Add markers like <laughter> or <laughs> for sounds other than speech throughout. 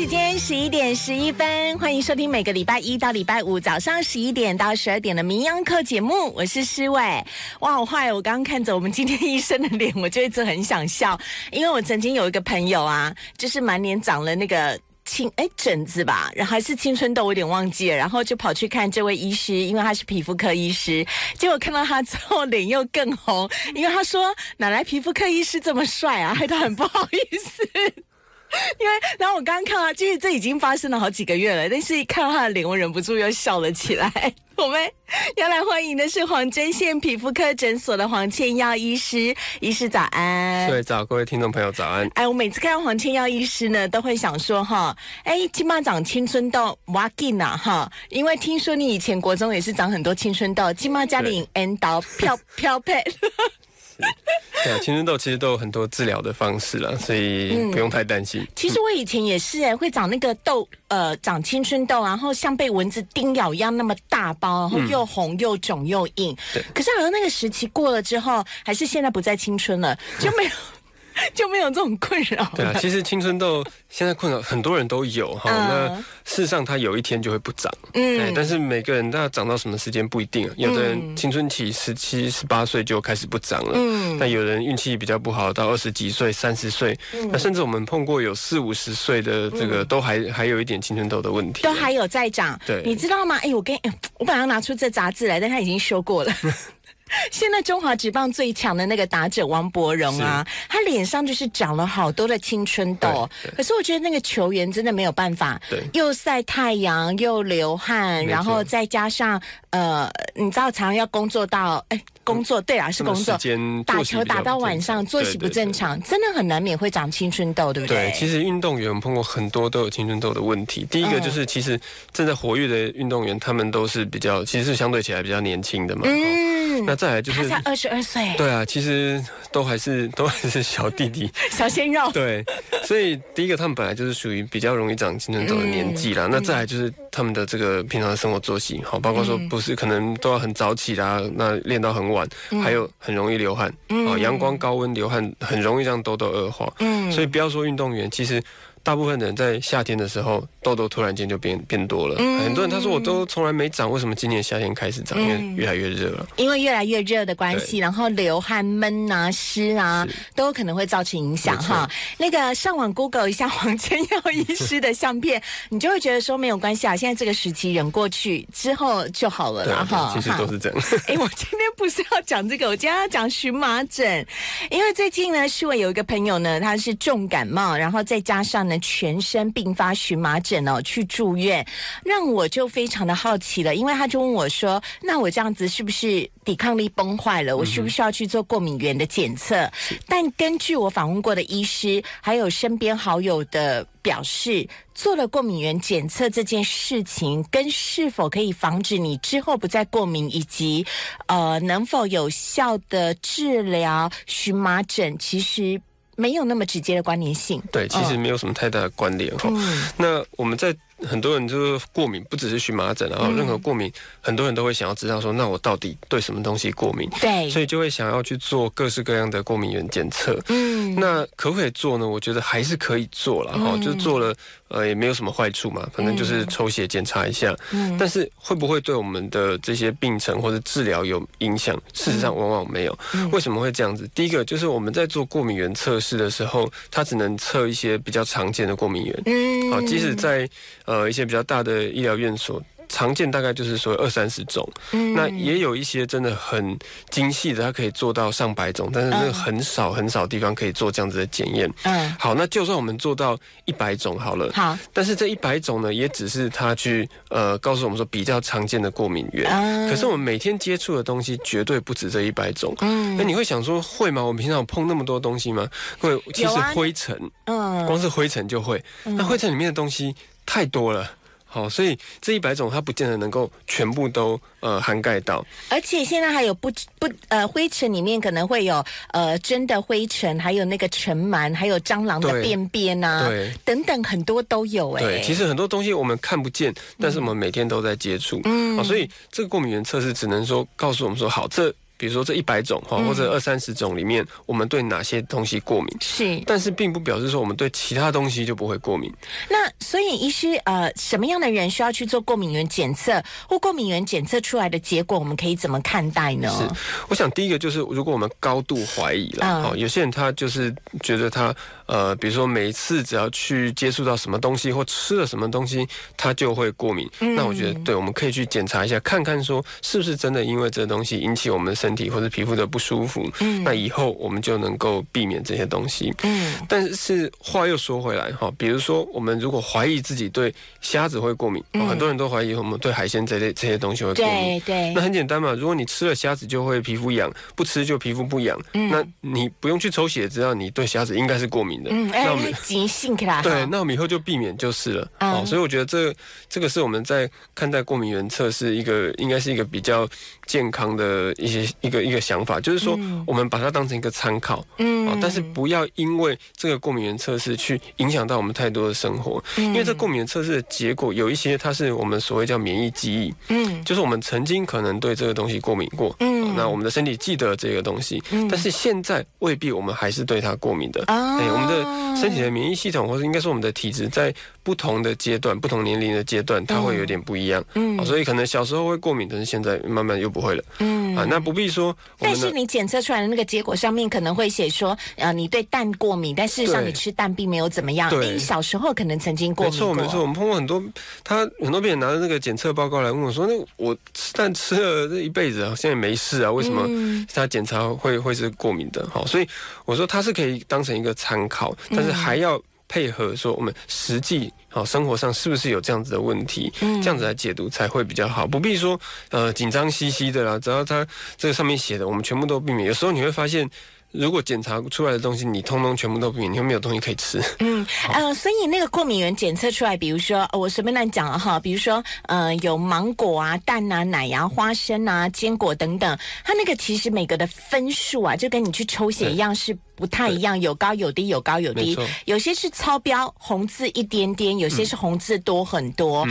时间十一点十一分，欢迎收听每个礼拜一到礼拜五早上十一点到十二点的《名央课》节目，我是诗伟。哇，我坏！我刚刚看着我们今天医生的脸，我就一直很想笑，因为我曾经有一个朋友啊，就是满脸长了那个青哎疹子吧，然后还是青春痘，我有点忘记了，然后就跑去看这位医师，因为他是皮肤科医师，结果看到他之后脸又更红，因为他说哪来皮肤科医师这么帅啊，害他很不好意思。<laughs> 因为，然后我刚刚看到，其实这已经发生了好几个月了，但是一看到他的脸，我忍不住又笑了起来。<laughs> 我们要来欢迎的是黄针线皮肤科诊所的黄倩耀医师，医师早安。对，早，各位听众朋友早安。哎，我每次看到黄倩耀医师呢，都会想说哈，哎，金马长青春痘，哇劲呐哈，因为听说你以前国中也是长很多青春痘，金马家里 N 刀飘飘 <laughs> 配。<laughs> 对啊，青春痘其实都有很多治疗的方式了，所以不用太担心。其实我以前也是哎，会长那个痘，呃，长青春痘，然后像被蚊子叮咬一样那么大包，然后又红又肿又硬。对。可是好像那个时期过了之后，还是现在不再青春了，就没有。<laughs> 就没有这种困扰。对啊，其实青春痘现在困扰很多人都有哈。那事实上，它有一天就会不长。嗯，但是每个人它长到什么时间不一定。有的人青春期十七、十八岁就开始不长了。嗯，那有人运气比较不好，到二十几岁、三十岁，那甚至我们碰过有四五十岁的这个，都还还有一点青春痘的问题，都还有在长。对，你知道吗？哎，我跟我本来要拿出这杂志来，但他已经修过了。<laughs> 现在中华职棒最强的那个打者王伯荣啊，他脸上就是长了好多的青春痘。可是我觉得那个球员真的没有办法，又晒太阳又流汗，然后再加上呃，你知道常常要工作到哎。工作对啊，是工作。打球打到晚上，作息不正常，真的很难免会长青春痘，对不对？对，其实运动员我们碰过很多都有青春痘的问题。第一个就是，其实正在活跃的运动员，他们都是比较，其实是相对起来比较年轻的嘛。嗯。那再来就是，他才二十二岁。对啊，其实都还是 <laughs> 都还是小弟弟、<laughs> 小鲜肉。对，所以第一个他们本来就是属于比较容易长青春痘的年纪啦。那再来就是他们的这个平常的生活作息，好，包括说不是可能都要很早起啦，那练到很晚。还有很容易流汗，哦，阳光高温流汗很容易让痘痘恶化，嗯，所以不要说运动员，其实。大部分的人在夏天的时候，痘痘突然间就变变多了。嗯很多人他说我都从来没长，为什么今年夏天开始长？因为越来越热了。因为越来越热的关系，然后流汗、闷啊、湿啊，都有可能会造成影响哈。那个上网 Google 一下黄千耀医师的相片，你就会觉得说没有关系啊。现在这个时期忍过去之后就好了啦哈。其实都是这样。<laughs> 哎，我今天不是要讲这个，我今天要讲荨麻疹。因为最近呢，是我有一个朋友呢，他是重感冒，然后再加上。全身并发荨麻疹哦，去住院，让我就非常的好奇了，因为他就问我说：“那我这样子是不是抵抗力崩坏了？我需不需要去做过敏源的检测？”但根据我访问过的医师，还有身边好友的表示，做了过敏源检测这件事情，跟是否可以防止你之后不再过敏，以及呃能否有效的治疗荨麻疹，其实。没有那么直接的关联性，对，其实没有什么太大的关联哈。那我们在。很多人就是过敏，不只是荨麻疹，然后任何过敏，很多人都会想要知道说，那我到底对什么东西过敏？对，所以就会想要去做各式各样的过敏原检测。嗯，那可不可以做呢？我觉得还是可以做了哈，就做了，呃，也没有什么坏处嘛，反正就是抽血检查一下。嗯，但是会不会对我们的这些病程或者治疗有影响？事实上，往往没有。为什么会这样子？第一个就是我们在做过敏原测试的时候，它只能测一些比较常见的过敏原。嗯，好，即使在呃，一些比较大的医疗院所，常见大概就是说二三十种，嗯，那也有一些真的很精细的，它可以做到上百种，但是那很少很少地方可以做这样子的检验。嗯，好，那就算我们做到一百种好了，好，但是这一百种呢，也只是它去呃告诉我们说比较常见的过敏源，可是我们每天接触的东西绝对不止这一百种。嗯，那你会想说会吗？我们平常碰那么多东西吗？会，其实灰尘，嗯，光是灰尘就会，那灰尘里面的东西。太多了，好，所以这一百种它不见得能够全部都呃涵盖到，而且现在还有不不呃灰尘里面可能会有呃真的灰尘，还有那个尘螨，还有蟑螂的便便啊，对，等等很多都有哎。对，其实很多东西我们看不见，但是我们每天都在接触，嗯，所以这个过敏原测试只能说告诉我们说，好，这比如说这一百种哈，或者二三十种里面，我们对哪些东西过敏？是，但是并不表示说我们对其他东西就不会过敏。那所以，医师呃，什么样的人需要去做过敏原检测？或过敏原检测出来的结果，我们可以怎么看待呢？是，我想第一个就是，如果我们高度怀疑了，好，有些人他就是觉得他呃，比如说每一次只要去接触到什么东西或吃了什么东西，他就会过敏。那我觉得，对，我们可以去检查一下，看看说是不是真的因为这东西引起我们的身体或者皮肤的不舒服。嗯，那以后我们就能够避免这些东西。嗯，但是话又说回来哈，比如说我们如果怀疑自己对虾子会过敏，很多人都怀疑我们对海鲜这类这些东西会过敏。对对，那很简单嘛，如果你吃了虾子就会皮肤痒，不吃就皮肤不痒，那你不用去抽血，知道你对虾子应该是过敏的。嗯，那我们。对，那我们以后就避免就是了。哦，所以我觉得这这个是我们在看待过敏原测试一个应该是一个比较健康的一些一个一个想法，就是说我们把它当成一个参考。嗯，但是不要因为这个过敏原测试去影响到我们太多的生活，因为这过敏原测试的结果有一些它是我们所谓叫免疫记忆。嗯，就是我们曾经可能对这个东西过敏过。嗯，那我们的身体记得这个东西，但是现在未必我们还是对它过敏的。哎，我们的身体的免疫系统，或者应该说我们的体质，在不同的阶段、不同年龄的阶段，它会有点不一样。嗯，所以可能小时候会过敏，但是现在慢慢又不会了。嗯，啊，那不必说。但是你检测出来的那个结果上面可能会写说，呃，你对蛋过敏，但事实上你吃蛋并没有怎么样。对，小时候可能曾经过敏。没错，没错，我们碰过很多，他很多病人拿着那个检测报告来问我说：“那我吃蛋吃了这一辈子，现在没事啊，为什么他检查会会是过敏的？”好，所以我说他是可以当成一个参考，但是还要配合说我们实际好生活上是不是有这样子的问题，这样子来解读才会比较好，不必说呃紧张兮兮的啦。只要他这个上面写的，我们全部都避免。有时候你会发现。如果检查出来的东西你通通全部都不免，你又没有东西可以吃。嗯呃，所以那个过敏源检测出来，比如说我随便乱讲了哈，比如说呃有芒果啊、蛋啊、奶啊、花生啊、坚果等等，它那个其实每个的分数啊，就跟你去抽血一样，是不太一样，有高有低，有高有低，有些是超标，红字一点点，有些是红字多很多。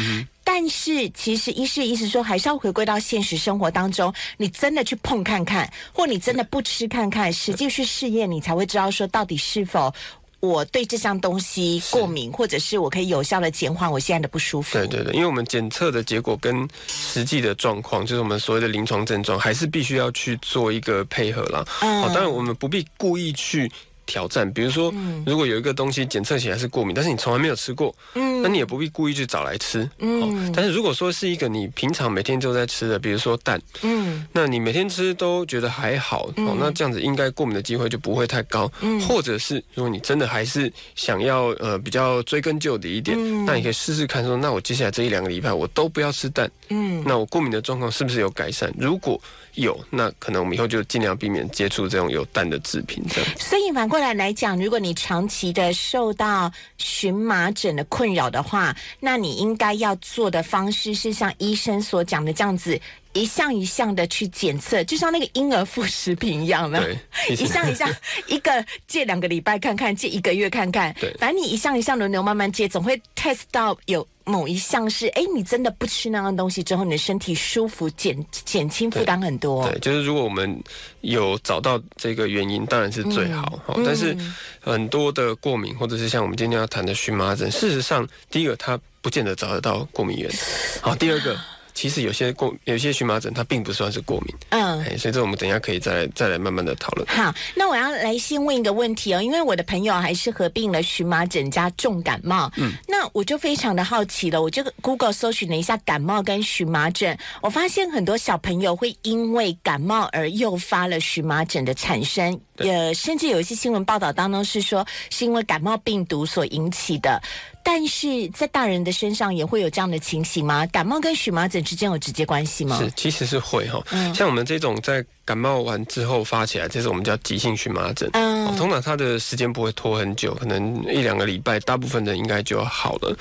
但是其实医师意思说，还是要回归到现实生活当中，你真的去碰看看，或你真的不吃看看，实际去试验，你才会知道说到底是否我对这项东西过敏，或者是我可以有效的减缓我现在的不舒服。对对对，因为我们检测的结果跟实际的状况，就是我们所谓的临床症状，还是必须要去做一个配合啦。嗯，当然我们不必故意去。挑战，比如说，如果有一个东西检测起来是过敏，但是你从来没有吃过，嗯，那你也不必故意去找来吃，嗯。但是如果说是一个你平常每天都在吃的，比如说蛋，嗯，那你每天吃都觉得还好，哦，那这样子应该过敏的机会就不会太高。嗯，或者是如果你真的还是想要呃比较追根究底一点，那你可以试试看，说那我接下来这一两个礼拜我都不要吃蛋，嗯，那我过敏的状况是不是有改善？如果有，那可能我们以后就尽量避免接触这种有蛋的制品。这样，所以反过来来讲，如果你长期的受到荨麻疹的困扰的话，那你应该要做的方式是像医生所讲的这样子。一项一项的去检测，就像那个婴儿副食品一样的，一项一项，<laughs> 一个借两个礼拜看看，借一个月看看，反正你一项一项轮流慢慢借，总会 test 到有某一项是，哎，你真的不吃那样东西之后，你的身体舒服，减减轻负担很多。对，就是如果我们有找到这个原因，当然是最好。但是很多的过敏，或者是像我们今天要谈的荨麻疹，事实上，第一个它不见得找得到过敏源。好，第二个。其实有些过有些荨麻疹，它并不算是过敏。嗯，所以这我们等一下可以再来再来慢慢的讨论。好，那我要来先问一个问题哦，因为我的朋友还是合并了荨麻疹加重感冒。嗯，那我就非常的好奇了，我就 Google 搜寻了一下感冒跟荨麻疹，我发现很多小朋友会因为感冒而诱发了荨麻疹的产生，呃，甚至有一些新闻报道当中是说是因为感冒病毒所引起的。但是在大人的身上也会有这样的情形吗？感冒跟荨麻疹之间有直接关系吗？是，其实是会哈。嗯，像我们这种在。感冒完之后发起来，这是我们叫急性荨麻疹。嗯，通常它的时间不会拖很久，可能一两个礼拜，大部分人应该就好了。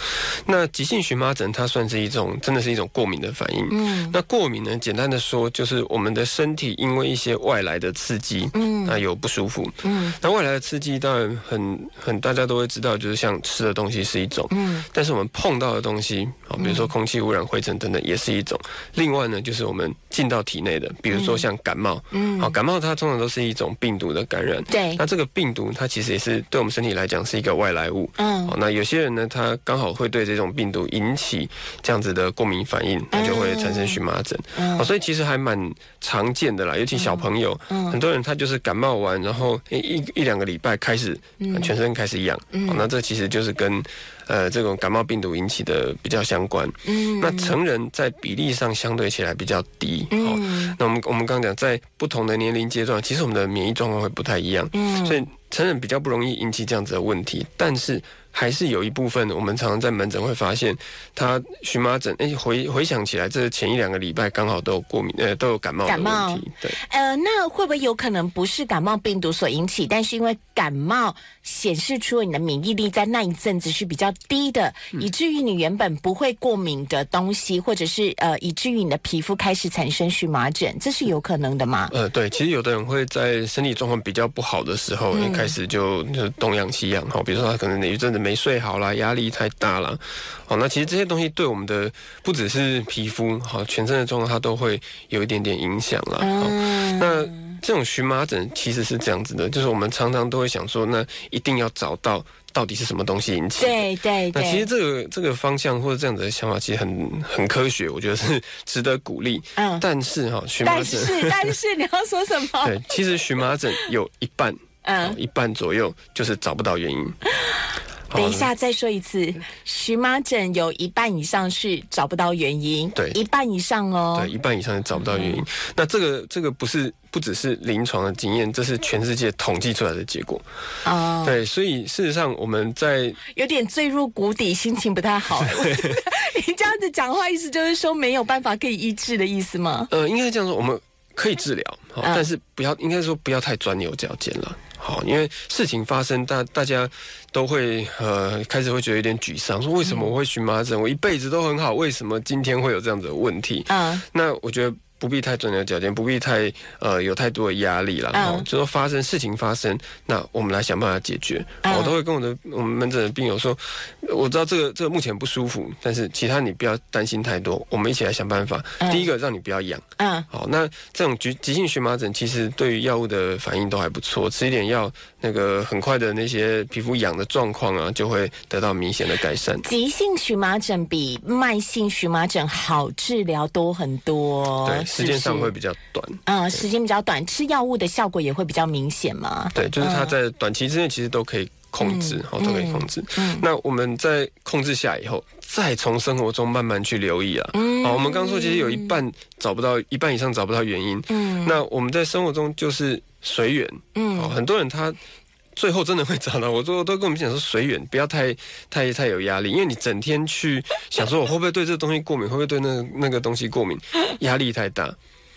那急性荨麻疹它算是一种，真的是一种过敏的反应。嗯，那过敏呢，简单的说就是我们的身体因为一些外来的刺激，嗯，那有不舒服。嗯，那外来的刺激当然很很大家都会知道，就是像吃的东西是一种。嗯，但是我们碰到的东西，啊，比如说空气污染、灰尘等等，也是一种。另外呢，就是我们进到体内的，比如说像感冒。冒。嗯，好，感冒它通常都是一种病毒的感染。对，那这个病毒它其实也是对我们身体来讲是一个外来物。嗯，好，那有些人呢，他刚好会对这种病毒引起这样子的过敏反应，那就会产生荨麻疹。嗯，所以其实还蛮常见的啦，尤其小朋友，很多人他就是感冒完，然后一一两个礼拜开始全身开始痒。嗯，那这其实就是跟。呃，这种感冒病毒引起的比较相关。嗯，那成人在比例上相对起来比较低。嗯，那我们我们刚刚讲，在不同的年龄阶段，其实我们的免疫状况会不太一样。嗯，所以成人比较不容易引起这样子的问题，但是。还是有一部分，我们常常在门诊会发现，他荨麻疹。哎，回回想起来，这前一两个礼拜刚好都有过敏，呃，都有感冒的问题。对，呃，那会不会有可能不是感冒病毒所引起，但是因为感冒显示出你的免疫力在那一阵子是比较低的，以至于你原本不会过敏的东西，或者是呃，以至于你的皮肤开始产生荨麻疹，这是有可能的吗？呃，对，其实有的人会在身体状况比较不好的时候，一开始就就东养西养，哈，比如说他可能哪一阵子没。睡好啦，压力太大啦，好，那其实这些东西对我们的不只是皮肤，好，全身的状况它都会有一点点影响啦。嗯，那这种荨麻疹其实是这样子的，就是我们常常都会想说，那一定要找到到底是什么东西引起。对对对。那其实这个这个方向或者这样子的想法，其实很很科学，我觉得是 <laughs> 值得鼓励。嗯，但是哈，荨麻疹，但是但是你要说什么？对，其实荨麻疹有一半，嗯，一半左右就是找不到原因。<laughs> 等一下，再说一次，荨麻疹有一半以上是找不到原因，对，一半以上哦，对，一半以上是找不到原因。那这个这个不是不只是临床的经验，这是全世界统计出来的结果哦。对，所以事实上我们在有点坠入谷底，心情不太好。<laughs> <laughs> 你这样子讲话，意思就是说没有办法可以医治的意思吗？呃，应该这样说，我们可以治疗，但是不要，应该说不要太钻牛角尖了。好，因为事情发生，大大家都会呃开始会觉得有点沮丧，说为什么我会荨麻疹？我一辈子都很好，为什么今天会有这样子的问题？嗯，那我觉得。不必太钻牛角尖，不必太呃有太多的压力了。哦，就说发生事情发生，那我们来想办法解决。我都会跟我的我们门诊的病友说，我知道这个这个目前不舒服，但是其他你不要担心太多，我们一起来想办法。第一个让你不要痒。嗯。好，那这种急急性荨麻疹其实对于药物的反应都还不错，吃一点药，那个很快的那些皮肤痒的状况啊，就会得到明显的改善。急性荨麻疹比慢性荨麻疹好治疗多很多。对。时间上会比较短，嗯，时间比较短，吃药物的效果也会比较明显嘛。对，就是它在短期之内其实都可以控制，好，都可以控制。那我们在控制下以后，再从生活中慢慢去留意啊。好，我们刚说其实有一半找不到，一半以上找不到原因。嗯，那我们在生活中就是随缘。嗯，很多人他。最后真的会找到，我都都跟我们讲说随缘，不要太太太有压力，因为你整天去想说我会不会对这东西过敏，会不会对那那个东西过敏，压力太大。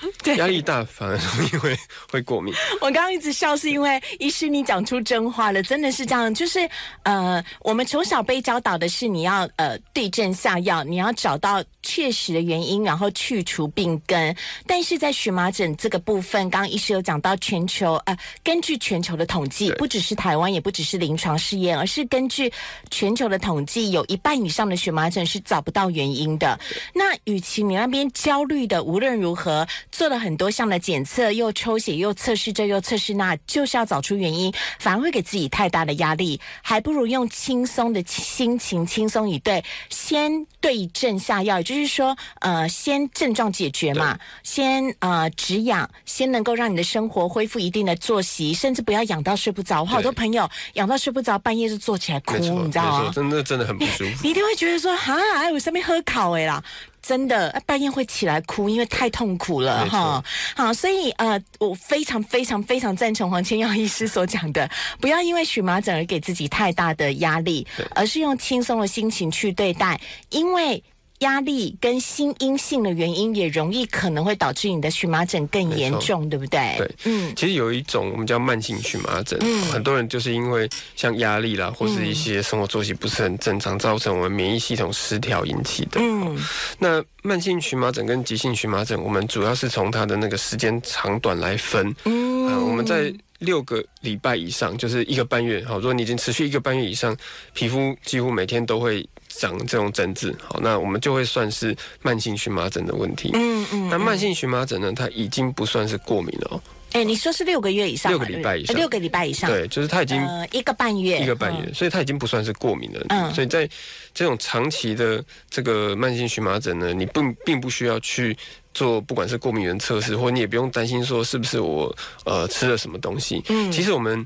<laughs> 压力大反而容易会 <laughs> 会过敏。我刚刚一直笑，是因为医师你讲出真话了，真的是这样。就是呃，我们从小被教导的是你要呃对症下药，你要找到确实的原因，然后去除病根。但是在荨麻疹这个部分，刚刚医师有讲到全球呃，根据全球的统计，不只是台湾，也不只是临床试验，而是根据全球的统计，有一半以上的荨麻疹是找不到原因的。那与其你那边焦虑的，无论如何。做了很多项的检测，又抽血，又测试这，又测试那，就是要找出原因，反而会给自己太大的压力，还不如用轻松的心情，轻松以对，先对症下药，也就是说，呃，先症状解决嘛，先呃止痒，先能够让你的生活恢复一定的作息，甚至不要痒到睡不着。我好多朋友痒到睡不着，半夜就坐起来哭，你知道吗？真的真的很不舒服。你一定会觉得说，哈，哎，我上面喝烤哎啦。真的半夜会起来哭，因为太痛苦了哈。好，所以呃，我非常非常非常赞成黄千耀医师所讲的，<laughs> 不要因为荨麻疹而给自己太大的压力，而是用轻松的心情去对待，因为。压力跟心因性的原因也容易可能会导致你的荨麻疹更严重，对不对？对，嗯，其实有一种我们叫慢性荨麻疹，嗯，很多人就是因为像压力啦，或是一些生活作息不是很正常，造成我们免疫系统失调引起的。嗯，那慢性荨麻疹跟急性荨麻疹，我们主要是从它的那个时间长短来分。嗯，我们在六个礼拜以上，就是一个半月，好，如果你已经持续一个半月以上，皮肤几乎每天都会长这种疹子，好，那我们就会算是慢性荨麻疹的问题。嗯嗯。那慢性荨麻疹呢，它已经不算是过敏了哦。哎，你说是六个月以上，六个礼拜以上，六个礼拜以上，对，就是它已经一个半月，一个半月，所以它已经不算是过敏了。嗯，所以在这种长期的这个慢性荨麻疹呢，你并并不需要去做不管是过敏原测试，或你也不用担心说是不是我呃吃了什么东西。嗯，其实我们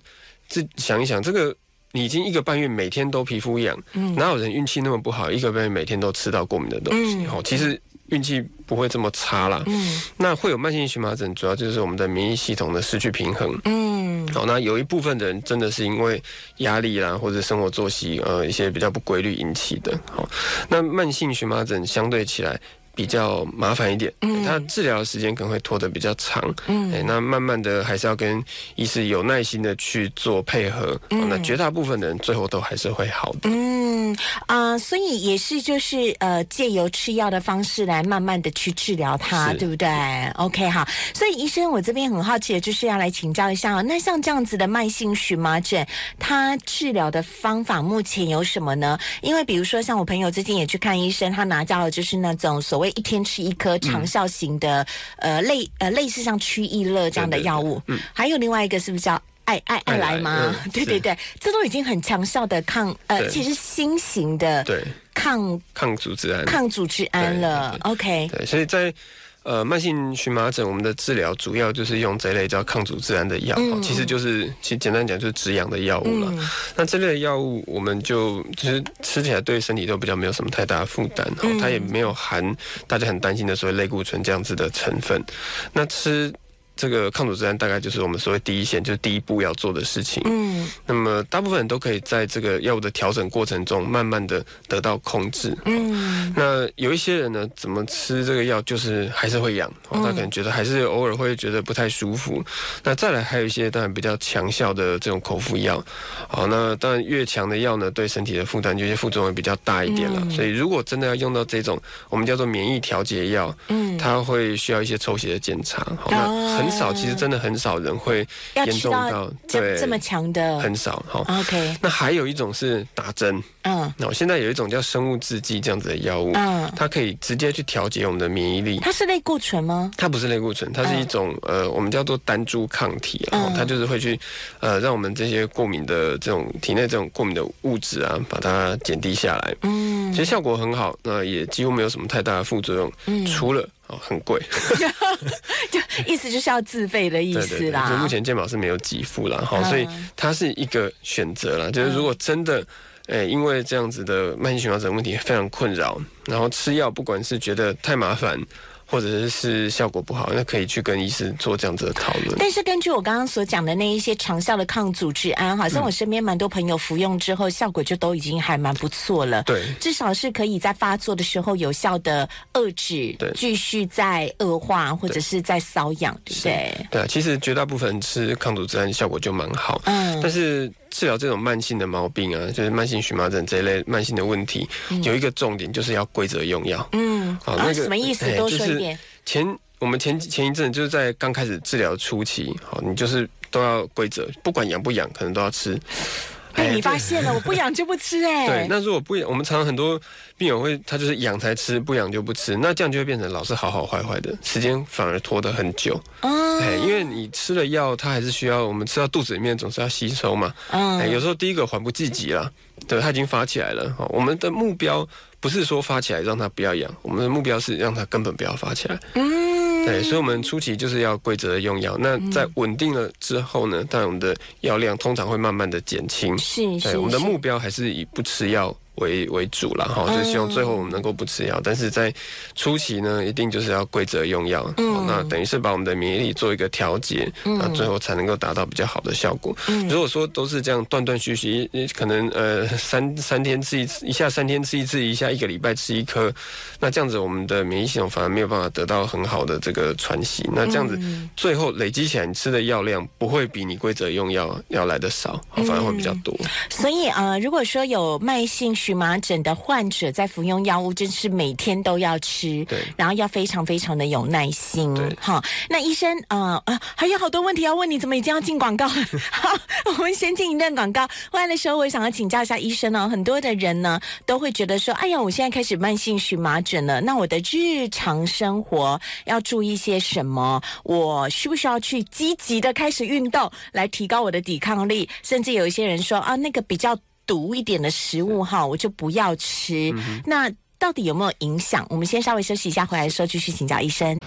自想一想，这个你已经一个半月每天都皮肤痒，嗯，哪有人运气那么不好，一个半月每天都吃到过敏的东西？好，其实。运气不会这么差啦。嗯，那会有慢性荨麻疹，主要就是我们的免疫系统的失去平衡。嗯，好，那有一部分的人真的是因为压力啦，或者生活作息呃一些比较不规律引起的。好，那慢性荨麻疹相对起来。比较麻烦一点，嗯，他治疗的时间可能会拖得比较长，嗯，哎，那慢慢的还是要跟医师有耐心的去做配合，嗯，那绝大部分的人最后都还是会好的，嗯啊，所以也是就是呃借由吃药的方式来慢慢的去治疗它，对不对？OK 哈，所以医生我这边很好奇的就是要来请教一下，那像这样子的慢性荨麻疹，它治疗的方法目前有什么呢？因为比如说像我朋友最近也去看医生，他拿到的就是那种所谓。一天吃一颗长效型的，呃，类呃类似像曲益乐这样的药物，嗯，还有另外一个是不是叫爱爱爱来吗？<laughs> 对对对，这都已经很强效的抗，呃，其实新型的对。抗抗组织胺。抗组织胺了。OK，对，所以在。呃，慢性荨麻疹，我们的治疗主要就是用这类叫抗组织胺的药，其实就是其实简单讲就是止痒的药物了。那这类的药物，我们就其实吃起来对身体都比较没有什么太大的负担，它也没有含大家很担心的所谓类固醇这样子的成分。那吃。这个抗组织胺大概就是我们所谓第一线，就是第一步要做的事情。嗯，那么大部分人都可以在这个药物的调整过程中，慢慢的得到控制。嗯，那有一些人呢，怎么吃这个药，就是还是会痒，他可能觉得还是偶尔会觉得不太舒服。那再来还有一些当然比较强效的这种口服药，好，那当然越强的药呢，对身体的负担，有些副作用比较大一点了。所以如果真的要用到这种我们叫做免疫调节药，嗯，它会需要一些抽血的检查。好，那很。很少，其实真的很少人会严重到对这么强的，很少哈。OK，那还有一种是打针，嗯，那现在有一种叫生物制剂这样子的药物，嗯，它可以直接去调节我们的免疫力。它是类固醇吗？它不是类固醇，它是一种呃，我们叫做单株抗体，然后它就是会去呃，让我们这些过敏的这种体内这种过敏的物质啊，把它减低下来。嗯，其实效果很好，那也几乎没有什么太大的副作用，除了。哦，很贵，<laughs> <laughs> 就意思就是要自费的意思啦。就目前健保是没有给付啦哈，所以它是一个选择啦。就是如果真的，诶，因为这样子的慢性荨麻疹问题非常困扰，然后吃药不管是觉得太麻烦。或者是效果不好，那可以去跟医生做这样子的讨论。但是根据我刚刚所讲的那一些长效的抗组织胺，好像我身边蛮多朋友服用之后，效果就都已经还蛮不错了。对，至少是可以在发作的时候有效的遏制，继续在恶化或者是在瘙痒，对不对？对，其实绝大部分吃抗组织胺效果就蛮好。嗯，但是。治疗这种慢性的毛病啊，就是慢性荨麻疹这一类慢性的问题，有一个重点就是要规则用药。嗯，好，那个什么意思？多说一点。前我们前前一阵就是在刚开始治疗初期，好，你就是都要规则，不管痒不痒，可能都要吃。哎，你发现了，我不养就不吃 <laughs> 哎。对，那如果不养，我们常常很多病友会，他就是养才吃，不养就不吃，那这样就会变成老是好好坏坏的，时间反而拖得很久。哦，哎，因为你吃了药，它还是需要我们吃到肚子里面，总是要吸收嘛。嗯，哎，有时候第一个缓不济急了，对，它已经发起来了。我们的目标不是说发起来让它不要养，我们的目标是让它根本不要发起来。嗯。对，所以，我们初期就是要规则的用药。那在稳定了之后呢，当然我们的药量通常会慢慢的减轻。是是，我们的目标还是以不吃药。为为主了哈，就希望最后我们能够不吃药，但是在初期呢，一定就是要规则用药，嗯那等于是把我们的免疫力做一个调节，那最后才能够达到比较好的效果。如果说都是这样断断续续，可能呃三三天吃一次，一下三天吃一次，一下一个礼拜吃一颗，那这样子我们的免疫系统反而没有办法得到很好的这个喘息。那这样子最后累积起来，你吃的药量不会比你规则用药要来的少，反而会比较多。所以呃，如果说有慢性荨麻疹的患者在服用药物，真是每天都要吃，对，然后要非常非常的有耐心，对，好，那医生，呃啊，还有好多问题要问你，怎么已经要进广告了？<laughs> 好，我们先进一段广告，回来的时候我想要请教一下医生哦，很多的人呢都会觉得说，哎呀，我现在开始慢性荨麻疹了，那我的日常生活要注意些什么？我需不需要去积极的开始运动来提高我的抵抗力？甚至有一些人说啊，那个比较。毒一点的食物哈，我就不要吃。那到底有没有影响？我们先稍微休息一下，回来的时候继续请教医生。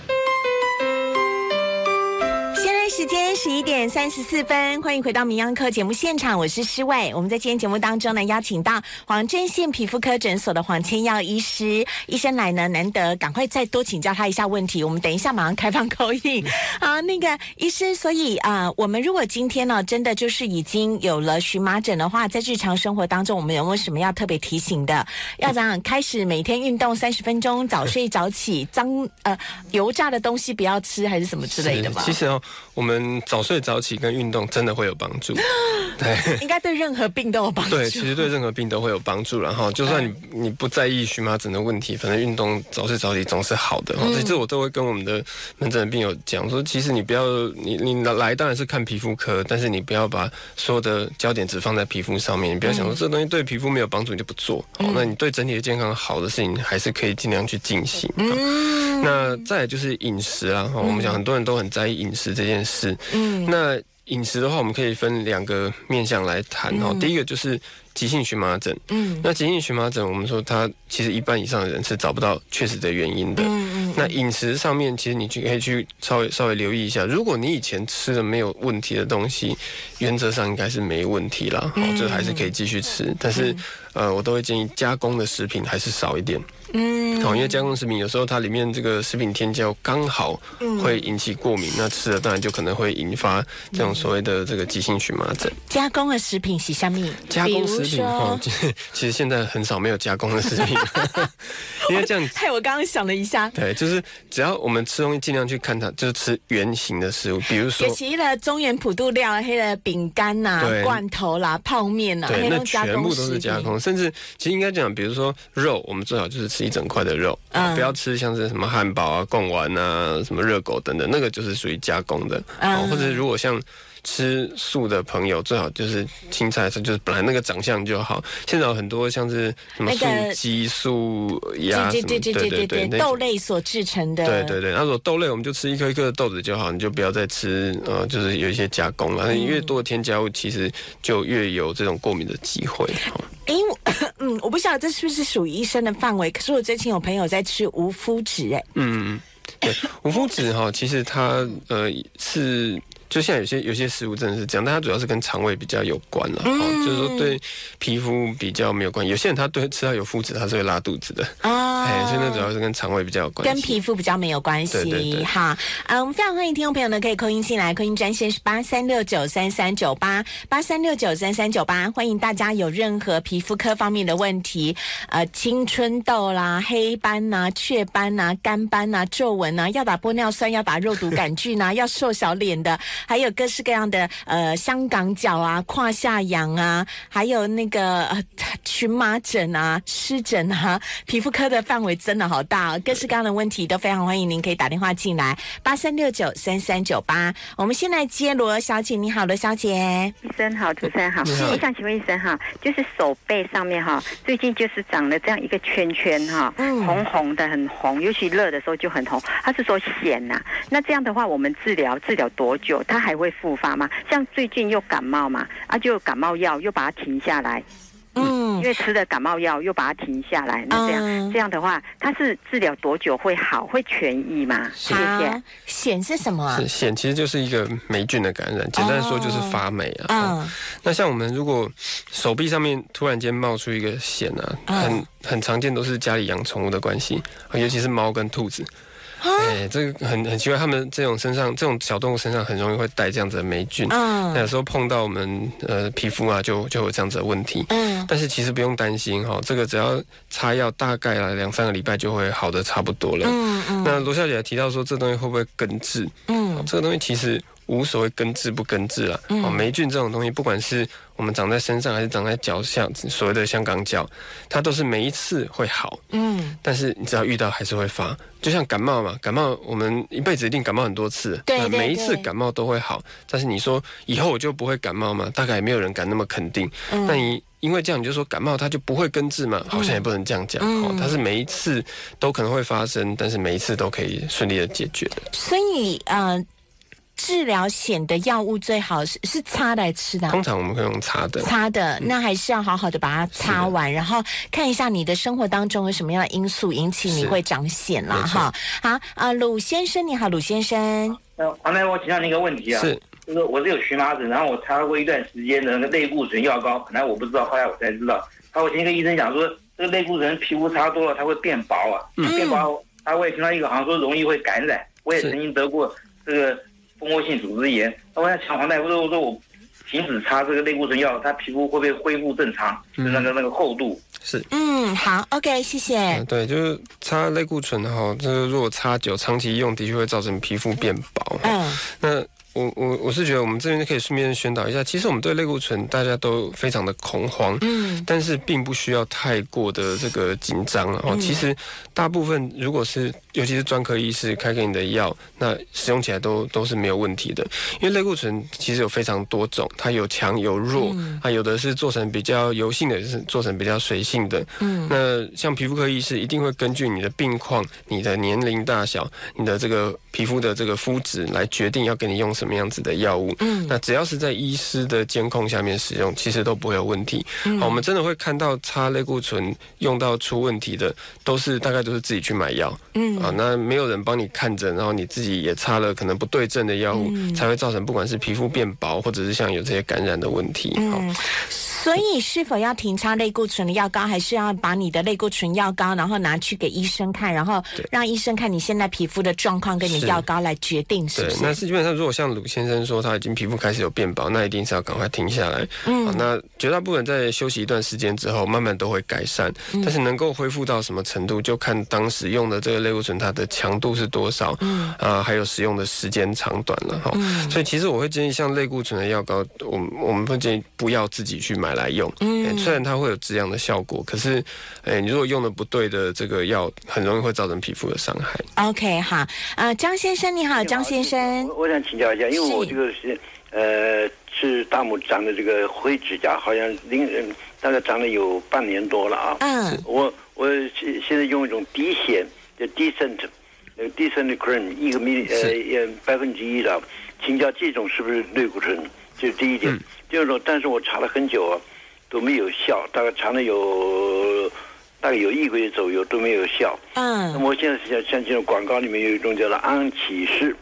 时间十一点三十四分，欢迎回到名央科节目现场，我是施伟。我们在今天节目当中呢，邀请到黄镇县皮肤科诊所的黄千耀医师，医生来呢，难得赶快再多请教他一下问题。我们等一下马上开放口音 <laughs> 啊，那个医师，所以啊，我们如果今天呢，真的就是已经有了荨麻疹的话，在日常生活当中，我们有没有什么要特别提醒的？<laughs> 要怎样开始每天运动三十分钟，早睡早起，脏呃油炸的东西不要吃，还是什么之类的吗？其实哦，我们。我们早睡早起跟运动真的会有帮助，<gasps> 对，应该对任何病都有帮助。对，其实对任何病都会有帮助。然后，就算你你不在意荨麻疹的问题，反正运动早睡早起总是好的。所以这我都会跟我们的门诊的病友讲说，其实你不要你你来当然是看皮肤科，但是你不要把所有的焦点只放在皮肤上面，你不要想说这东西对皮肤没有帮助你就不做。哦，那你对整体的健康好的事情还是可以尽量去进行。嗯，那再就是饮食啊，我们讲很多人都很在意饮食这件事。是，嗯，那饮食的话，我们可以分两个面向来谈哦。第一个就是急性荨麻疹，嗯，那急性荨麻疹，我们说它其实一半以上的人是找不到确实的原因的。嗯嗯。那饮食上面，其实你去可以去稍微稍微留意一下，如果你以前吃的没有问题的东西，原则上应该是没问题啦。好，这还是可以继续吃。但是，呃，我都会建议加工的食品还是少一点。嗯，好，因为加工食品有时候它里面这个食品添加刚好会引起过敏，那吃了当然就可能会引发这种所谓的这个急性荨麻疹。加工的食品是下面，加工食品哈，<laughs> 其实现在很少没有加工的食品，因为这样。<laughs> 害我刚刚想了一下，对，就是只要我们吃东西尽量去看它，就是吃圆形的食物，比如说，尤其了中原普渡料，黑的饼干呐、罐头啦、泡面呐，对，那全部都是加工，甚至其实应该讲，比如说肉，我们最好就是。吃一整块的肉，不要吃像是什么汉堡啊、贡丸啊、什么热狗等等，那个就是属于加工的。或者如果像吃素的朋友，最好就是青菜，就是本来那个长相就好。现在有很多像是什么素鸡、素鸭对对，对对对，豆类所制成的。对对对，那如果豆类，我们就吃一颗一颗的豆子就好，你就不要再吃呃，就是有一些加工了。越多的添加物，其实就越有这种过敏的机会。哎，嗯，我不晓得这是不是属于医生的范围，可是我最近有朋友在吃无麸质，哎，嗯，对，无麸质哈，其实它呃是。就像有些有些食物真的是这样，但它主要是跟肠胃比较有关了，就是说对皮肤比较没有关。有些人他对吃到有麸质，他是会拉肚子的啊，哎，所以那主要是跟肠胃比较有关系，跟皮肤比较没有关系。对对对，哈，嗯，我们非常欢迎听众朋友呢可以扣音进来，扣音专线是八三六九三三九八八三六九三三九八，欢迎大家有任何皮肤科方面的问题，呃，青春痘啦、黑斑呐、雀斑呐、干斑呐、皱纹呐，要打玻尿酸、要打肉毒杆菌呐，要瘦小脸的。还有各式各样的呃香港脚啊、胯下痒啊，还有那个呃荨麻疹啊、湿疹啊，皮肤科的范围真的好大，各式各样的问题都非常欢迎您可以打电话进来八三六九三三九八。我们先来接罗小姐，你好，罗小姐。医生好，主持人好，我想请问医生哈，就是手背上面哈，最近就是长了这样一个圈圈哈，红红的很红，尤其热的时候就很红。他是说癣呐，那这样的话我们治疗治疗多久？他还会复发吗？像最近又感冒嘛，啊，就感冒药又把它停下来，嗯，因为吃的感冒药又把它停下来，那这样这样的话，它是治疗多久会好，会痊愈吗？谢谢。癣是什么啊？癣其实就是一个霉菌的感染，简单说就是发霉啊。嗯，那像我们如果手臂上面突然间冒出一个癣啊，很很常见，都是家里养宠物的关系，尤其是猫跟兔子。哎，这个很很奇怪，他们这种身上这种小动物身上很容易会带这样子的霉菌，嗯，有时候碰到我们呃皮肤啊，就就有这样子的问题，嗯，但是其实不用担心哈，这个只要擦药，大概啊两三个礼拜就会好的差不多了，嗯嗯。那罗小姐提到说，这东西会不会根治？嗯，这个东西其实。无所谓根治不根治啊。哦，霉菌这种东西，不管是我们长在身上还是长在脚下，所谓的香港脚，它都是每一次会好。嗯，但是你只要遇到还是会发，就像感冒嘛，感冒我们一辈子一定感冒很多次，对每一次感冒都会好。但是你说以后我就不会感冒吗？大概也没有人敢那么肯定。那你因为这样你就说感冒它就不会根治嘛？好像也不能这样讲。哦，它是每一次都可能会发生，但是每一次都可以顺利的解决的。所以呃。治疗癣的药物最好是是擦来吃的，通常我们会用擦的。擦的那还是要好好的把它擦完，然后看一下你的生活当中有什么样的因素引起你会长癣了哈。好啊，鲁先生你好，鲁先生。呃，黄来我请教你一个问题啊，是，就是我是有荨麻疹，然后我擦过一段时间的那个类固醇药膏，本来我不知道，后来我才知道。他我听一个医生讲说，这个类固醇皮肤擦多了它会变薄啊，变薄。他我也听到一个好像说容易会感染，我也曾经得过这个。蜂窝性组织炎，那我想抢黄大夫说，我说我停止擦这个类固醇药，他皮肤会不会恢复正常？就那个那个厚度是。嗯，好，OK，谢谢。对，就是擦类固醇哈，就是如果擦久，长期用的确会造成皮肤变薄。嗯，那。我我我是觉得我们这边可以顺便宣导一下，其实我们对类固醇大家都非常的恐慌，嗯，但是并不需要太过的这个紧张哦。其实大部分如果是尤其是专科医师开给你的药，那使用起来都都是没有问题的。因为类固醇其实有非常多种，它有强有弱，它有的是做成比较油性的，是做成比较水性的。嗯，那像皮肤科医师一定会根据你的病况、你的年龄大小、你的这个皮肤的这个肤质来决定要给你用什么。什么样子的药物？嗯，那只要是在医师的监控下面使用，其实都不会有问题。好，我们真的会看到擦类固醇用到出问题的，都是大概都是自己去买药。嗯，啊，那没有人帮你看诊，然后你自己也擦了可能不对症的药物，才会造成不管是皮肤变薄，或者是像有这些感染的问题。嗯。所以，是否要停擦类固醇的药膏，还是要把你的类固醇药膏，然后拿去给医生看，然后让医生看你现在皮肤的状况，跟你药膏来决定是不是？那是基本上，如果像鲁先生说他已经皮肤开始有变薄，那一定是要赶快停下来。嗯，那绝大部分在休息一段时间之后，慢慢都会改善。但是能够恢复到什么程度，就看当时用的这个类固醇它的强度是多少，嗯啊，还有使用的时间长短了哈。所以其实我会建议，像类固醇的药膏，我我们会建议不要自己去买。来用，嗯，虽然它会有止痒的效果，可是，哎，你如果用的不对的这个药，很容易会造成皮肤的伤害。OK，好，啊，张先生你好，张先生，我想请教一下，因为我这个是，呃，是大拇长的这个灰指甲，好像零，大概长了有半年多了啊。嗯，我我现现在用一种低显叫 decent，呃，decent cream，一个米呃百分之一的，请教这种是不是类固醇？这是第一点。第二种，但是我查了很久啊，都没有效，大概查了有大概有一个月左右都没有效。嗯。那么我现在是想像这种广告里面有一种叫做安琪氏，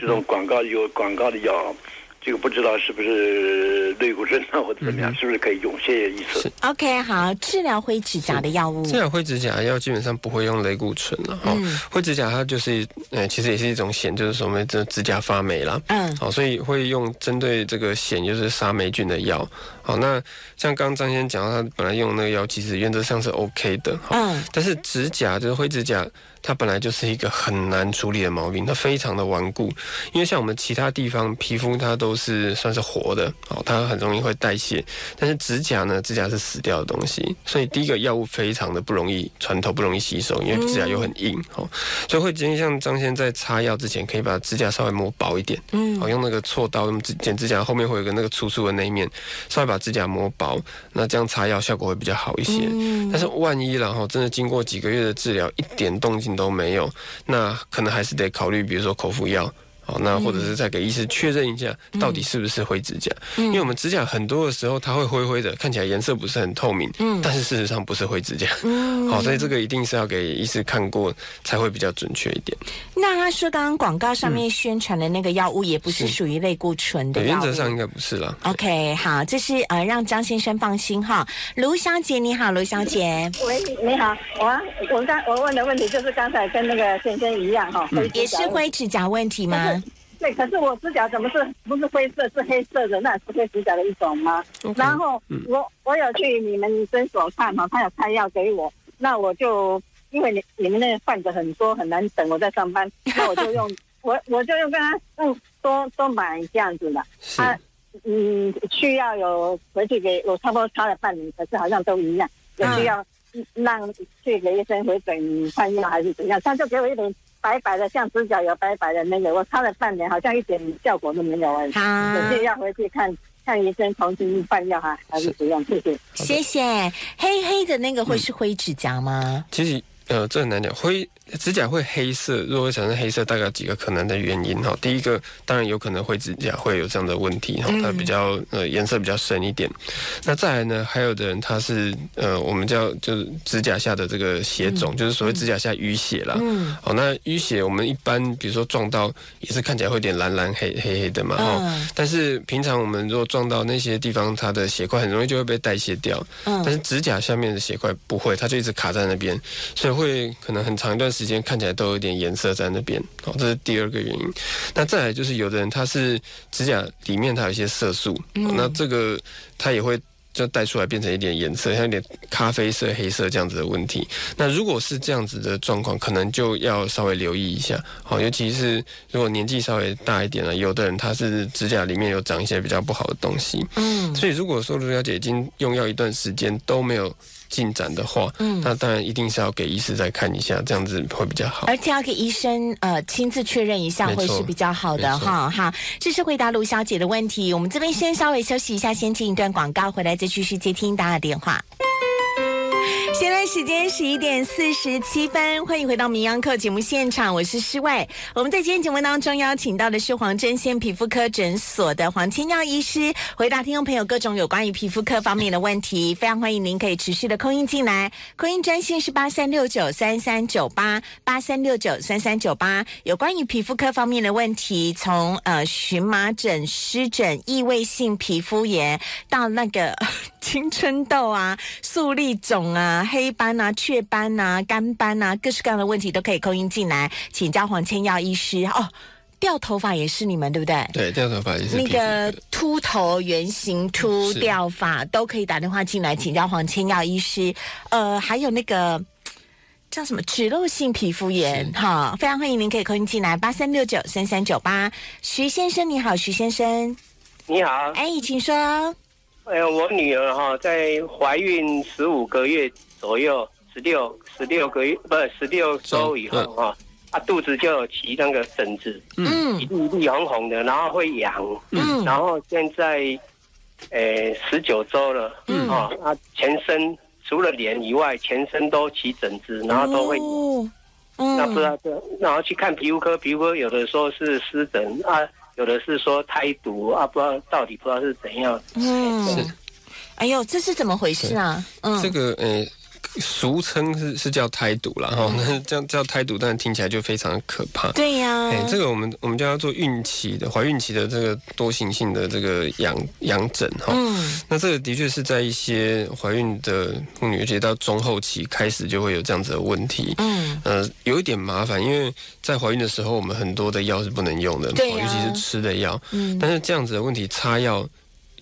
这种广告有广告的药。这个不知道是不是类固醇啊，<laughs> 或者怎么样，是不是可以用？谢谢医生。OK，好，治疗灰指甲的药物。治疗灰指甲药基本上不会用类固醇了哈。灰指甲它就是，呃，其实也是一种癣，就是说我们这指甲发霉了。嗯。好，所以会用针对这个癣，就是杀霉菌的药。好，那像刚刚张先生讲到，他本来用那个药，其实原则上是 OK 的。嗯。但是指甲就是灰指甲。它本来就是一个很难处理的毛病，它非常的顽固。因为像我们其他地方皮肤，它都是算是活的哦，它很容易会代谢。但是指甲呢，指甲是死掉的东西，所以第一个药物非常的不容易穿透，不容易吸收，因为指甲又很硬哦。所以会建议像张先生在擦药之前，可以把指甲稍微磨薄一点，嗯，好用那个锉刀，那么剪指甲后面会有个那个粗粗的那一面，稍微把指甲磨薄，那这样擦药效果会比较好一些。但是万一然后真的经过几个月的治疗，一点动静。都没有，那可能还是得考虑，比如说口服药。好，那或者是再给医师确认一下，到底是不是灰指甲？因为我们指甲很多的时候，它会灰灰的，看起来颜色不是很透明。嗯，但是事实上不是灰指甲。嗯，<laughs> 好，所以这个一定是要给医师看过才会比较准确一点。那他说，刚刚广告上面宣传的那个药物，也不是属于类固醇的原则上应该不是了。OK，好，这是呃让张先生放心哈。卢小姐你好，卢小姐。喂，你好，我我刚我问的问题就是刚才跟那个先生一样哈，也是灰指甲问题吗？对，可是我指甲怎么是不是灰色是黑色的？那是灰指甲的一种吗？然后我我有去你们诊所看嘛，他有开药给我，那我就因为你你们那患者很多很难等，我在上班，那我就用 <laughs> 我我就用跟他用。多多买这样子的。他嗯，需要有回去给我差不多擦了半年，可是好像都一样，有需要让去给医生回诊换药还是怎样？他就给我一点白白的，像指甲油白白的那个，我擦了半年，好像一点效果都没有。好，有需要回去看看医生重新换药哈，还是不用？谢谢，谢谢。黑黑的那个会是灰指甲吗？其实。呃，这很难讲。灰指甲会黑色，如果会产生黑色，大概有几个可能的原因哈。第一个，当然有可能灰指甲会有这样的问题哈，它比较呃颜色比较深一点。那再来呢，还有的人他是呃，我们叫就是指甲下的这个血肿，就是所谓指甲下淤血啦。嗯。哦，那淤血我们一般比如说撞到也是看起来会有点蓝蓝黑黑黑的嘛哈。但是平常我们如果撞到那些地方，它的血块很容易就会被代谢掉。嗯。但是指甲下面的血块不会，它就一直卡在那边，所以。会可能很长一段时间看起来都有点颜色在那边，好，这是第二个原因。那再来就是有的人他是指甲里面它有一些色素，那这个它也会就带出来变成一点颜色，像一点咖啡色、黑色这样子的问题。那如果是这样子的状况，可能就要稍微留意一下，好，尤其是如果年纪稍微大一点了，有的人他是指甲里面有长一些比较不好的东西，嗯，所以如果说卢小姐已经用药一段时间都没有。进展的话，嗯，那当然一定是要给医师再看一下，这样子会比较好。而且要给医生呃亲自确认一下，会是比较好的哈。好，这是回答卢小姐的问题。我们这边先稍微休息一下，先进一段广告，回来再继续接听大家的电话。现在时间十一点四十七分，欢迎回到《名扬课》节目现场，我是施伟。我们在今天节目当中邀请到的是黄针线皮肤科诊所的黄千耀医师，回答听众朋友各种有关于皮肤科方面的问题。非常欢迎您可以持续的空音进来，空音专线是八三六九三三九八八三六九三三九八。有关于皮肤科方面的问题，从呃荨麻疹、湿疹、异位性皮肤炎到那个 <laughs> 青春痘啊、粟粒肿啊。黑斑啊、雀斑啊、干斑啊，各式各样的问题都可以扣音进来，请教黄千耀医师哦。掉头发也是你们对不对？对，掉头发也是。那个秃头、圆形秃、掉发都可以打电话进来请教黄千耀医师。呃，还有那个叫什么脂漏性皮肤炎，哈，非常欢迎您可以扣音进来八三六九三三九八。徐先生你好，徐先生你好，哎，请说。哎，我女儿哈在怀孕十五个月。左右十六十六个月不是十六周以后哈，啊肚子就有起那个疹子，嗯，一粒一粒红红的，然后会痒，嗯，然后现在，诶十九周了，嗯。啊，啊全身除了脸以外，全身都起疹子，然后都会，嗯，那不知道这，然后去看皮肤科，皮肤科有的说是湿疹啊，有的是说胎毒啊，不知道到底不知道是怎样，嗯，是，哎呦，这是怎么回事啊？嗯，这个诶。俗称是是叫胎毒啦哈，那这样叫胎毒，但是听起来就非常可怕。对呀，哎，这个我们我们叫做孕期的怀孕期的这个多形性的这个痒痒疹哈。嗯，那这个的确是在一些怀孕的妇女，而且到中后期开始就会有这样子的问题。嗯，呃，有一点麻烦，因为在怀孕的时候，我们很多的药是不能用的，对，尤其是吃的药。嗯，但是这样子的问题，擦药。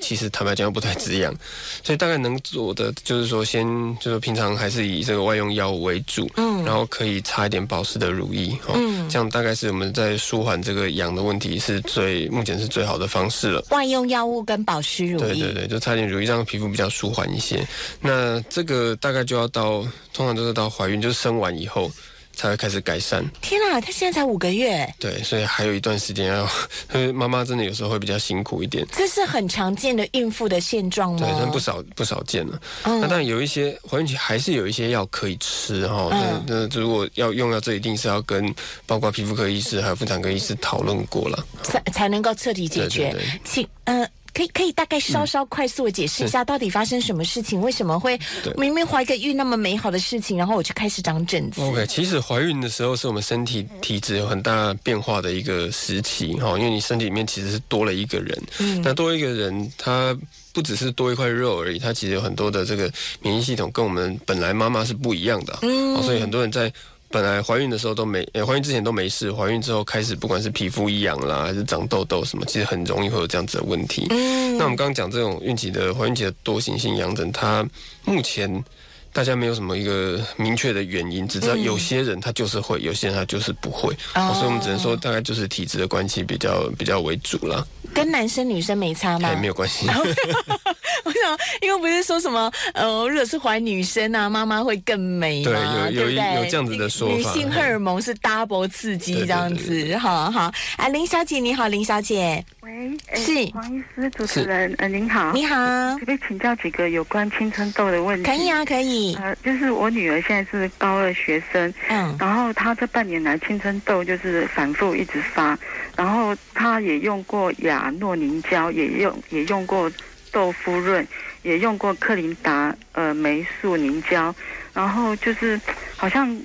其实坦白讲不太滋养，所以大概能做的就是说，先就是平常还是以这个外用药物为主，嗯，然后可以擦一点保湿的乳液，嗯，这样大概是我们在舒缓这个痒的问题是最目前是最好的方式了。外用药物跟保湿乳液，对对对，就擦点乳液，让皮肤比较舒缓一些。那这个大概就要到，通常都是到怀孕，就是生完以后。才会开始改善。天啊，他现在才五个月。对，所以还有一段时间要，<laughs> 妈妈真的有时候会比较辛苦一点。这是很常见的孕妇的现状吗？对，但不少不少见了。那当然有一些怀孕期还是有一些药可以吃哈。那那如果要用药，这一定是要跟包括皮肤科医师还有妇产科医师讨论过了，才才能够彻底解决。请呃。可以可以大概稍稍快速的解释一下，到底发生什么事情？为什么会明明怀个孕那么美好的事情，然后我就开始长疹子？OK，其实怀孕的时候是我们身体体质有很大变化的一个时期哈，因为你身体里面其实是多了一个人，嗯，那多一个人，他不只是多一块肉而已，他其实有很多的这个免疫系统跟我们本来妈妈是不一样的，嗯，所以很多人在。本来怀孕的时候都没，怀孕之前都没事，怀孕之后开始，不管是皮肤痒啦，还是长痘痘什么，其实很容易会有这样子的问题。嗯，那我们刚刚讲这种孕期的怀孕期的多形性痒疹，它目前大家没有什么一个明确的原因，只知道有些人他就是会，有些人他就是不会，所以我们只能说大概就是体质的关系比较比较为主了。跟男生女生没差吗？没有关系。<laughs> 我想，因为不是说什么呃，如果是怀女生啊，妈妈会更美吗？对，有有有这样子的说法。女性荷尔蒙是 double 刺激这样子，好好。啊，林小姐你好，林小姐。喂，是黄医师主持人，呃，您好，你好，可不可以请教几个有关青春痘的问题？可以啊，可以。呃，就是我女儿现在是高二学生，嗯，然后她这半年来青春痘就是反复一直发，然后她也用过雅诺凝胶，也用也用过豆肤润，也用过克林达呃霉素凝胶，然后就是好像。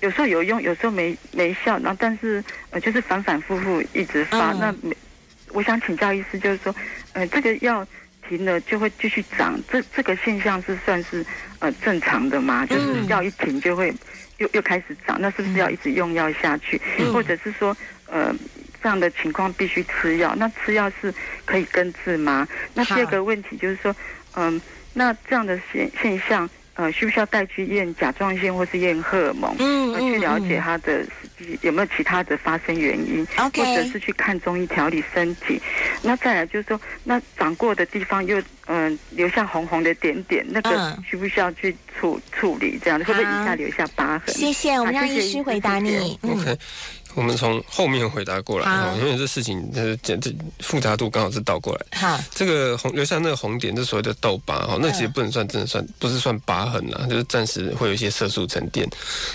有时候有用，有时候没没效，然后但是呃，就是反反复复一直发。那没，我想请教医师，就是说，呃，这个药停了就会继续长，这这个现象是算是呃正常的嘛？就是药一停就会又又开始长，那是不是要一直用药下去？或者是说，呃，这样的情况必须吃药？那吃药是可以根治吗？那第二个问题就是说，嗯，那这样的现现象。呃，需不需要带去验甲状腺或是验荷尔蒙，嗯，去了解它的有没有其他的发生原因，OK，或者是去看中医调理身体。那再来就是说，那长过的地方又嗯留下红红的点点，那个需不需要去处处理？这样会不会一下留下疤痕？谢谢，我们让医师回答你。OK。我们从后面回答过来，因为这事情这这复杂度刚好是倒过来。好，这个红留下那个红点，这所谓的痘疤哈，那其实不能算真的算，不是算疤痕啦，就是暂时会有一些色素沉淀，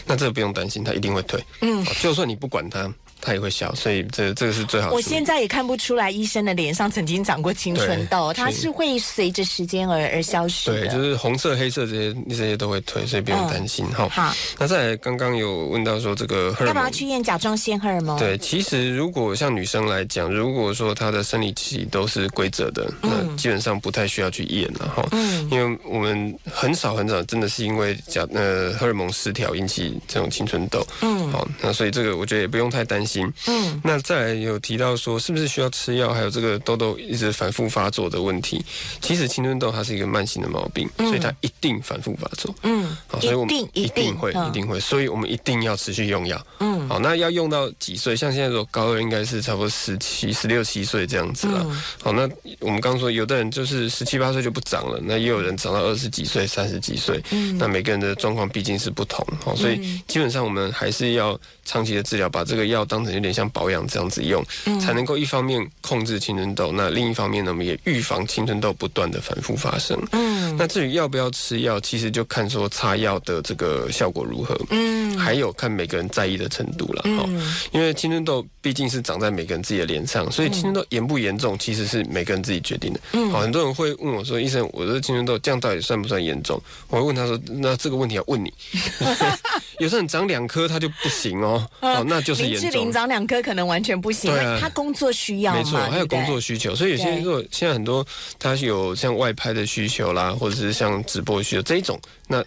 那这个不用担心，它一定会退。嗯，就算你不管它。它也会消，所以这这个是最好。我现在也看不出来医生的脸上曾经长过青春痘，它是会随着时间而而消失对，就是红色、黑色这些这些都会退，所以不用担心哈。好，那再刚刚有问到说这个要不要去验甲状腺荷尔蒙？对，其实如果像女生来讲，如果说她的生理期都是规则的，那基本上不太需要去验了哈。嗯，因为我们很少很少，真的是因为甲呃荷尔蒙失调引起这种青春痘。嗯，好，那所以这个我觉得也不用太担心。嗯，那再来有提到说是不是需要吃药，还有这个痘痘一直反复发作的问题。其实青春痘它是一个慢性的毛病，所以它一定反复发作。嗯，好，所以我们一定会一定会，所以我们一定要持续用药。嗯，好，那要用到几岁？像现在说高二应该是差不多十七、十六七岁这样子了。好，那我们刚刚说有的人就是十七八岁就不长了，那也有人长到二十几岁、三十几岁。嗯，那每个人的状况毕竟是不同。好，所以基本上我们还是要长期的治疗，把这个药当。有点像保养这样子用，才能够一方面控制青春痘，那另一方面呢，我们也预防青春痘不断的反复发生。嗯，那至于要不要吃药，其实就看说擦药的这个效果如何，嗯，还有看每个人在意的程度了。嗯，因为青春痘毕竟是长在每个人自己的脸上，所以青春痘严不严重，其实是每个人自己决定的。嗯，好，很多人会问我说：“医生，我的青春痘这样到底算不算严重？”我会问他说：“那这个问题要问你，<laughs> <laughs> 有时候你长两颗它就不行哦，哦，那就是严重。”长两颗可能完全不行，他工作需要，没错，还有工作需求，所以有些如果现在很多他有像外拍的需求啦，或者是像直播需求这一种，那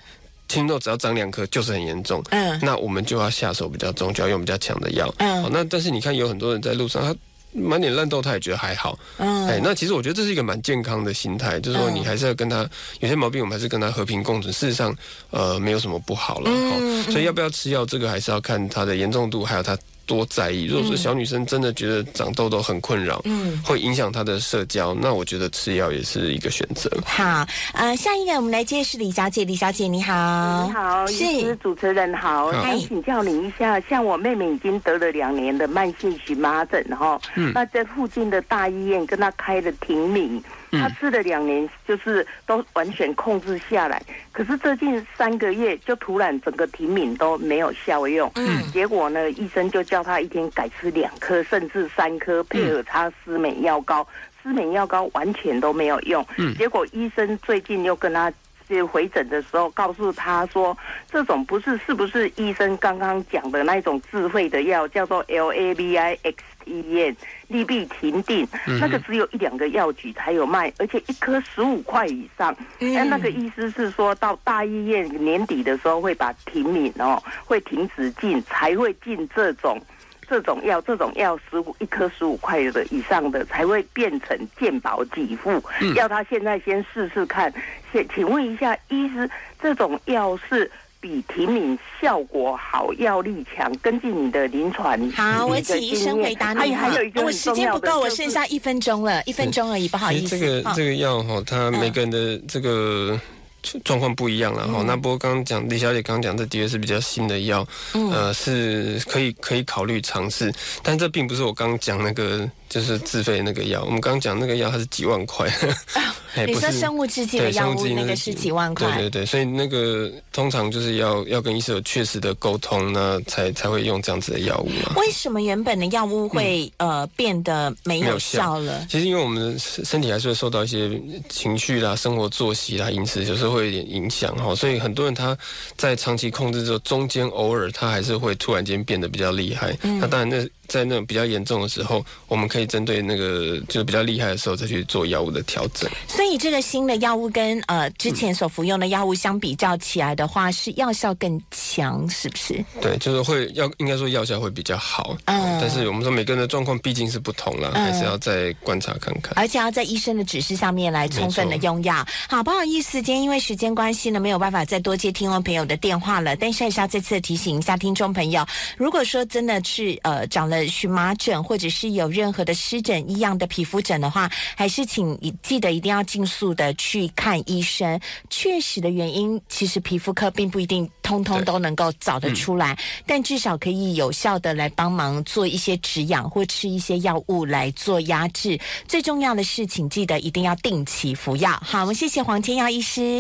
青痘只要长两颗就是很严重，嗯，那我们就要下手比较重，就要用比较强的药，嗯，好，那但是你看有很多人在路上，他满脸烂痘，他也觉得还好，嗯，哎，那其实我觉得这是一个蛮健康的心态，就是说你还是要跟他有些毛病，我们还是跟他和平共存，事实上，呃，没有什么不好了，嗯，所以要不要吃药，这个还是要看他的严重度，还有它。多在意，如果说小女生真的觉得长痘痘很困扰，嗯，会影响她的社交，那我觉得吃药也是一个选择。好，呃，下一个我们来接是李小姐，李小姐你好，你好，是主持人好，想请教你一下，像我妹妹已经得了两年的慢性荨麻疹，哈，嗯，那在附近的大医院跟她开了停敏。他吃了两年，就是都完全控制下来。可是最近三个月，就突然整个停敏都没有效用。嗯，结果呢，医生就叫他一天改吃两颗，甚至三颗，配合擦斯美药膏。斯美药膏完全都没有用。嗯，结果医生最近又跟他回诊的时候，告诉他说，这种不是是不是医生刚刚讲的那种智慧的药，叫做 L A V I X。医院利弊停定，那个只有一两个药局才有卖，而且一颗十五块以上。那那个意思是说到大医院年底的时候会把停敏哦，会停止进，才会进这种这种药，这种药十五一颗十五块的以上的才会变成健保给付。要他现在先试试看。先请问一下，医师，这种药是比提敏效果好，药力强？根据你的临床，好，我请医生回答你。还有一个我时间不够，我剩下一分钟了，一分钟而已，不好意思。这个这个药哈，它每个人的这个。状况不一样了哈，那不过刚刚讲李小姐刚刚讲，这的确是比较新的药，呃，是可以可以考虑尝试，但这并不是我刚刚讲那个就是自费那个药，我们刚刚讲那个药它是几万块。<laughs> 你说生物制剂的药物那个是几万块？对对对，所以那个通常就是要要跟医生有确实的沟通，那才才会用这样子的药物嘛。为什么原本的药物会呃变得没有效了？其实因为我们身体还是会受到一些情绪啦、生活作息啦、饮食，有时候会有点影响哈。所以很多人他在长期控制之后，中间偶尔他还是会突然间变得比较厉害。那当然那。在那种比较严重的时候，我们可以针对那个就是比较厉害的时候再去做药物的调整。所以这个新的药物跟呃之前所服用的药物相比较起来的话，是药效更强，是不是？对，就是会要应该说药效会比较好。嗯，但是我们说每个人的状况毕竟是不同了，还是要再观察看看。而且要在医生的指示上面来充分的用药。好，不好意思，今天因为时间关系呢，没有办法再多接听众朋友的电话了。但是还是要再次提醒一下听众朋友，如果说真的是呃长了荨麻疹。或者是有任何的湿疹异样的皮肤疹的话，还是请记得一定要尽速的去看医生。确实的原因，其实皮肤科并不一定通通都能够找得出来，但至少可以有效的来帮忙做一些止痒或吃一些药物来做压制。最重要的是，请，记得一定要定期服药。好，我们谢谢黄天耀医师。